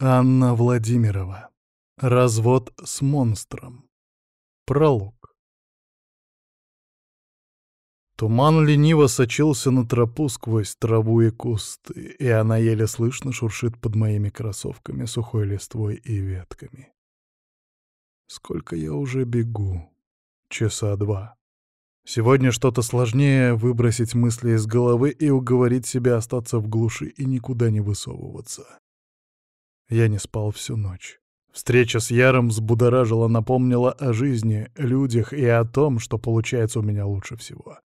Анна Владимирова. Развод с монстром. Пролог. Туман лениво сочился на тропу сквозь траву и кусты, и она еле слышно шуршит под моими кроссовками сухой листвой и ветками. Сколько я уже бегу? Часа два. Сегодня что-то сложнее выбросить мысли из головы и уговорить себя остаться в глуши и никуда не высовываться. Я не спал всю ночь. Встреча с Яром взбудоражила, напомнила о жизни, людях и о том, что получается у меня лучше всего.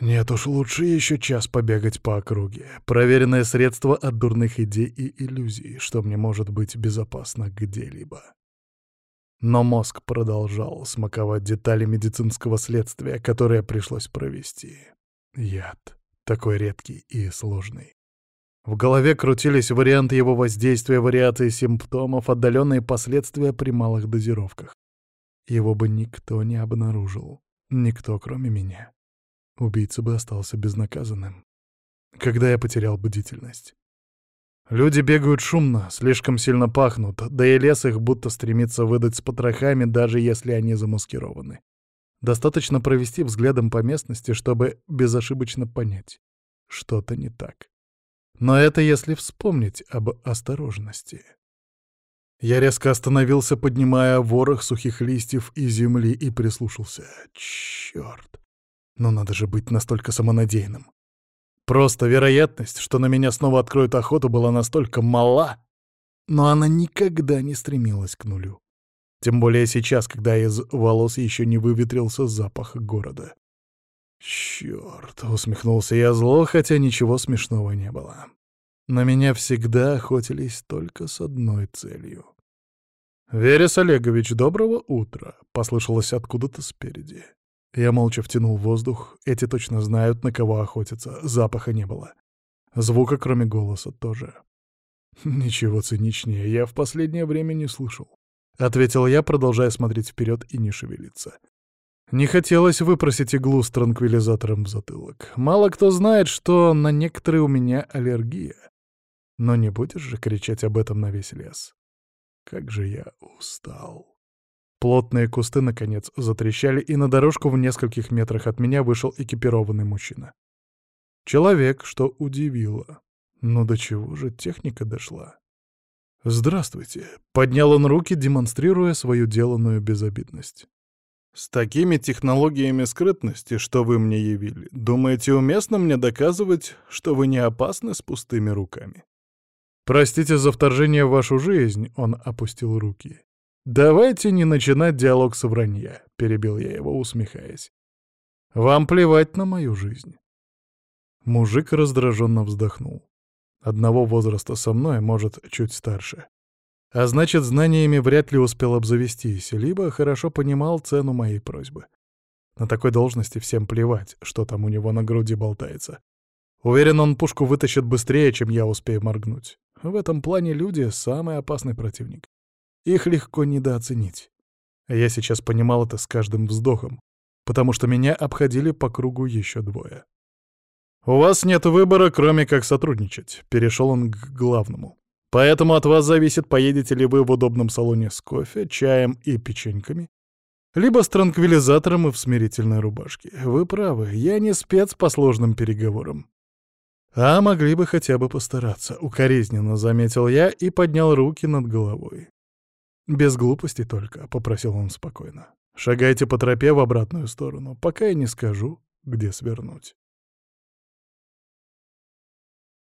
Нет уж, лучше еще час побегать по округе. Проверенное средство от дурных идей и иллюзий, что мне может быть безопасно где-либо. Но мозг продолжал смаковать детали медицинского следствия, которое пришлось провести. Яд. Такой редкий и сложный. В голове крутились варианты его воздействия, вариации симптомов, отдаленные последствия при малых дозировках. Его бы никто не обнаружил. Никто, кроме меня. Убийца бы остался безнаказанным. Когда я потерял бдительность? Люди бегают шумно, слишком сильно пахнут, да и лес их будто стремится выдать с потрохами, даже если они замаскированы. Достаточно провести взглядом по местности, чтобы безошибочно понять. Что-то не так. Но это если вспомнить об осторожности. Я резко остановился, поднимая ворох сухих листьев и земли, и прислушался. Чёрт! Но надо же быть настолько самонадеянным. Просто вероятность, что на меня снова откроют охоту, была настолько мала, но она никогда не стремилась к нулю. Тем более сейчас, когда из волос еще не выветрился запах города. «Чёрт!» — усмехнулся я зло, хотя ничего смешного не было. На меня всегда охотились только с одной целью. «Верес Олегович, доброго утра!» — послышалось откуда-то спереди. Я молча втянул воздух. Эти точно знают, на кого охотятся. Запаха не было. Звука, кроме голоса, тоже. Ничего циничнее я в последнее время не слышал. Ответил я, продолжая смотреть вперед и не шевелиться. Не хотелось выпросить иглу с транквилизатором в затылок. Мало кто знает, что на некоторые у меня аллергия. Но не будешь же кричать об этом на весь лес. Как же я устал. Плотные кусты, наконец, затрещали, и на дорожку в нескольких метрах от меня вышел экипированный мужчина. Человек, что удивило. Но до чего же техника дошла? «Здравствуйте», — поднял он руки, демонстрируя свою деланную безобидность. «С такими технологиями скрытности, что вы мне явили, думаете, уместно мне доказывать, что вы не опасны с пустыми руками?» «Простите за вторжение в вашу жизнь», — он опустил руки. «Давайте не начинать диалог с вранья», — перебил я его, усмехаясь. «Вам плевать на мою жизнь». Мужик раздраженно вздохнул. Одного возраста со мной, может, чуть старше. А значит, знаниями вряд ли успел обзавестись, либо хорошо понимал цену моей просьбы. На такой должности всем плевать, что там у него на груди болтается. Уверен, он пушку вытащит быстрее, чем я успею моргнуть. В этом плане люди — самый опасный противник. Их легко недооценить. Я сейчас понимал это с каждым вздохом, потому что меня обходили по кругу еще двое. «У вас нет выбора, кроме как сотрудничать», — перешел он к главному. «Поэтому от вас зависит, поедете ли вы в удобном салоне с кофе, чаем и печеньками, либо с транквилизатором и в смирительной рубашке. Вы правы, я не спец по сложным переговорам. А могли бы хотя бы постараться, укоризненно заметил я и поднял руки над головой. «Без глупости только», — попросил он спокойно. «Шагайте по тропе в обратную сторону, пока я не скажу, где свернуть».